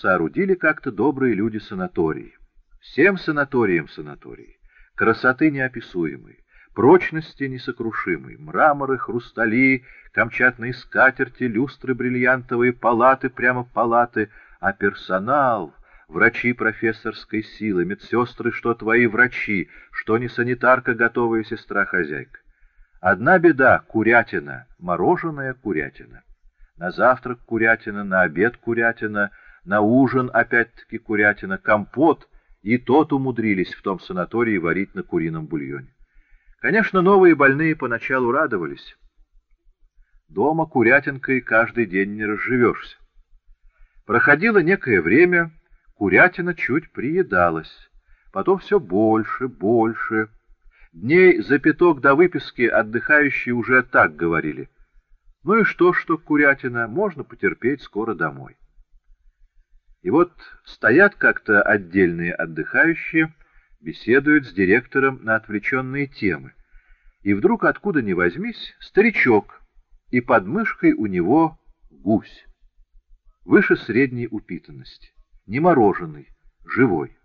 соорудили как-то добрые люди санатории. Всем санаториям санатории. Красоты неописуемой, прочности несокрушимой, мраморы, хрустали, камчатные скатерти, люстры бриллиантовые, палаты, прямо палаты, а персонал, врачи профессорской силы, медсестры, что твои врачи, что не санитарка, готовая сестра-хозяйка. Одна беда — курятина, мороженая курятина. На завтрак курятина, на обед курятина, на ужин опять-таки курятина, компот, и тот умудрились в том санатории варить на курином бульоне. Конечно, новые больные поначалу радовались. Дома курятинкой каждый день не разживешься. Проходило некое время, курятина чуть приедалась, потом все больше, больше. Дней за пяток до выписки отдыхающие уже так говорили. Ну и что, что курятина, можно потерпеть скоро домой. И вот стоят как-то отдельные отдыхающие, беседуют с директором на отвлеченные темы. И вдруг, откуда ни возьмись, старичок, и под мышкой у него гусь. Выше средней упитанности, не мороженый, живой.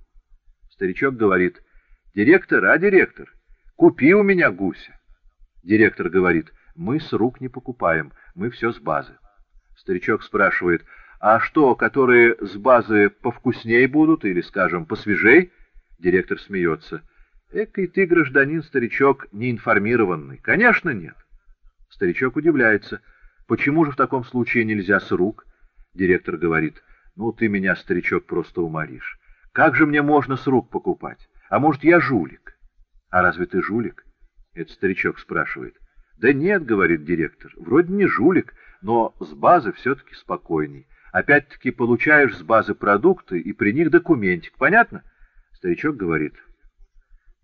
Старичок говорит, «Директор, а директор, купи у меня гуся». Директор говорит, «Мы с рук не покупаем, мы все с базы». Старичок спрашивает, «А что, которые с базы повкуснее будут или, скажем, посвежей?» Директор смеется. «Экой ты, гражданин, старичок, неинформированный». «Конечно, нет». Старичок удивляется. «Почему же в таком случае нельзя с рук?» Директор говорит. «Ну, ты меня, старичок, просто уморишь. Как же мне можно с рук покупать? А может, я жулик?» «А разве ты жулик?» Это старичок спрашивает. «Да нет, — говорит директор, — вроде не жулик, но с базы все-таки спокойней. Опять-таки получаешь с базы продукты и при них документик. Понятно? Старичок говорит,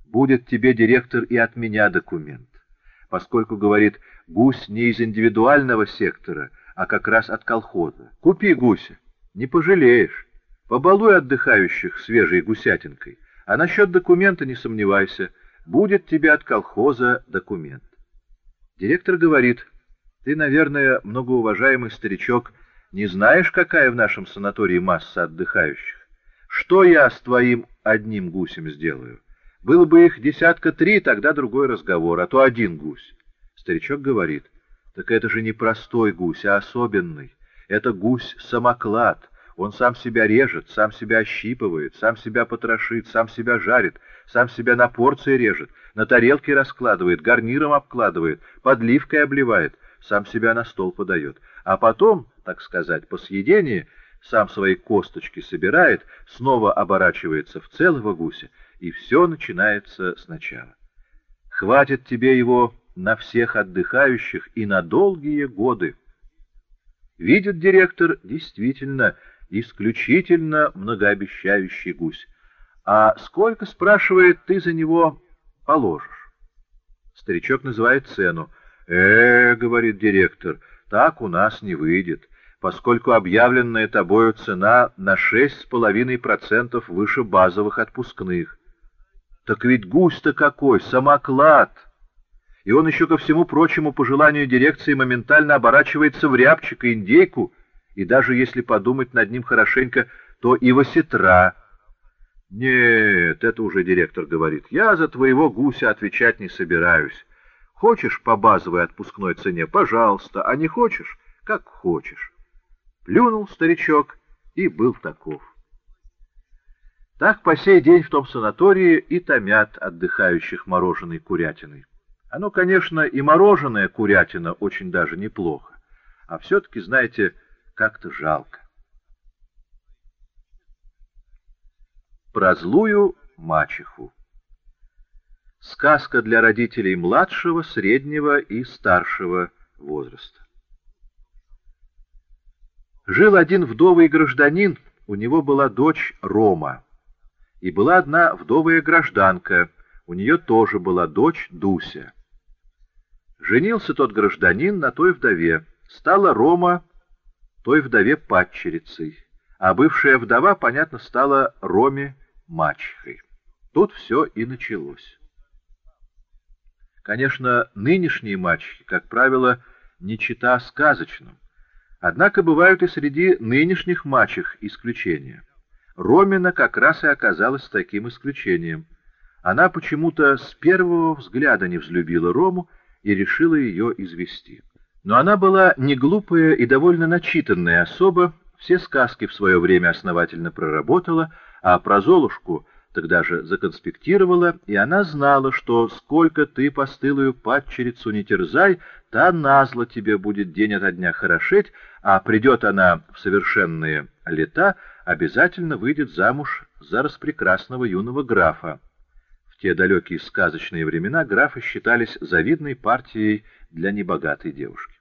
будет тебе, директор, и от меня документ. Поскольку, говорит, гусь не из индивидуального сектора, а как раз от колхоза. Купи гуся, не пожалеешь. Побалуй отдыхающих свежей гусятинкой. А насчет документа не сомневайся, будет тебе от колхоза документ. Директор говорит, ты, наверное, многоуважаемый старичок, не знаешь, какая в нашем санатории масса отдыхающих? Что я с твоим одним гусем сделаю? Было бы их десятка три, тогда другой разговор, а то один гусь. Старичок говорит, так это же не простой гусь, а особенный. Это гусь-самоклад. Он сам себя режет, сам себя ощипывает, сам себя потрошит, сам себя жарит, сам себя на порции режет, на тарелке раскладывает, гарниром обкладывает, подливкой обливает, сам себя на стол подает. А потом так сказать, по съедении, сам свои косточки собирает, снова оборачивается в целого гуся, и все начинается сначала. Хватит тебе его на всех отдыхающих и на долгие годы. Видит директор действительно исключительно многообещающий гусь. А сколько, спрашивает, ты за него положишь? Старичок называет цену. «Э, — говорит директор, — так у нас не выйдет поскольку объявленная тобою цена на 6,5% выше базовых отпускных. Так ведь гусь-то какой, самоклад! И он еще ко всему прочему, по желанию дирекции, моментально оборачивается в рябчика, индейку, и даже если подумать над ним хорошенько, то и в осетра. Нет, это уже директор говорит, я за твоего гуся отвечать не собираюсь. Хочешь по базовой отпускной цене, пожалуйста, а не хочешь, как хочешь. Плюнул старичок и был таков. Так по сей день в том санатории и томят отдыхающих мороженой курятиной. Оно, конечно, и мороженое курятина очень даже неплохо, а все-таки, знаете, как-то жалко. Про злую мачеху. Сказка для родителей младшего, среднего и старшего возраста. Жил один вдовый гражданин, у него была дочь Рома. И была одна вдовая гражданка, у нее тоже была дочь Дуся. Женился тот гражданин на той вдове. Стала Рома той вдове падчерицей, а бывшая вдова, понятно, стала Роме мачехой. Тут все и началось. Конечно, нынешние мачехи, как правило, не чита сказочным. Однако бывают и среди нынешних мачех исключения. Ромина как раз и оказалась таким исключением. Она почему-то с первого взгляда не взлюбила Рому и решила ее извести. Но она была не глупая и довольно начитанная особа, все сказки в свое время основательно проработала, а про Золушку тогда же законспектировала, и она знала, что сколько ты постылую падчерицу не терзай, та назло тебе будет день ото дня хорошеть, а придет она в совершенные лета, обязательно выйдет замуж за распрекрасного юного графа. В те далекие сказочные времена графы считались завидной партией для небогатой девушки.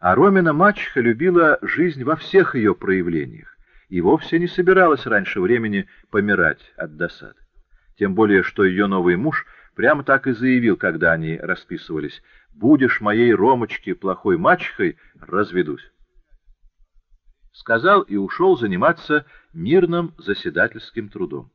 А Ромина мачеха любила жизнь во всех ее проявлениях и вовсе не собиралась раньше времени помирать от досады. Тем более, что ее новый муж прямо так и заявил, когда они расписывались, «Будешь моей Ромочке плохой мачехой, разведусь». Сказал и ушел заниматься мирным заседательским трудом.